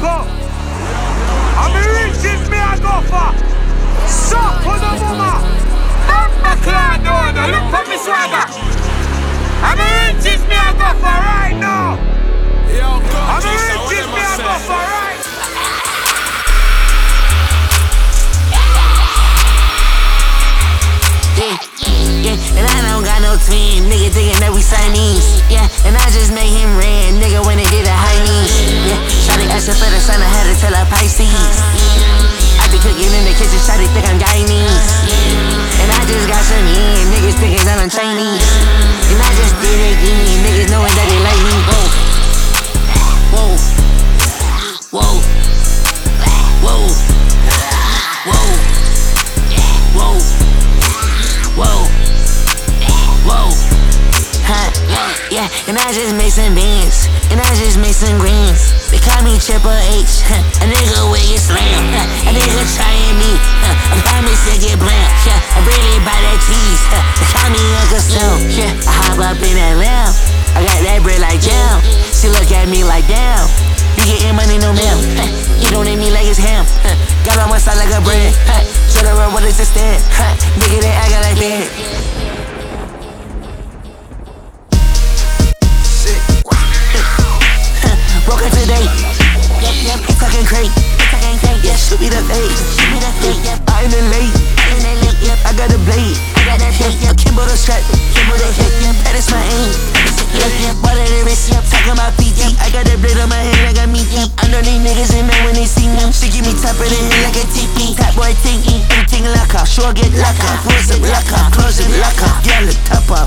go. I'm riches me I go for. Suck for the mama. Mama clown door, now look for me swagger. I'm me right now. I'm riches me I go for right. Yeah, yeah, and I don't got no twin, nigga thinking that we Siamese. Yeah, and I just made him red, nigga, when they Pisces. I be cooking in the kitchen, Shotty think I'm Guyanese. And I just got some in, niggas thinking that I'm Chinese. Yeah, and I just made some beans, and I just made some greens. They call me Triple H, nigga with your slam, a nigga trying me, huh, I promise to get blam, yeah, I really buy that cheese, they call me Uncle Sam, yeah, I hop up in that lamb, I got that bread like jam, she look at me like damn. You getting money, no ma'am. You don't eat me like it's ham. Got on my side like a bread. Huh, turn around, what is this stand? Nigga, they act like that. Yeah, shoot me the face. Shoot me the face. Yep, I'm in late. I'm in late. Yep, I got a blade. I got that blade. Yep, Kimbo the strap. Kimbo the hip. Yep, that is my aim. Yep, yep, water the wrist. Yep, talking about feet. Yep, I got that blade on my hand. I got me. Yep, I know these niggas in there when they see me. She give me top of the head like a TP. Top boy tinky. Everything lock off. Sure get lock off. Pulls up, lock off. Close it, lock off. Yeah, look top off.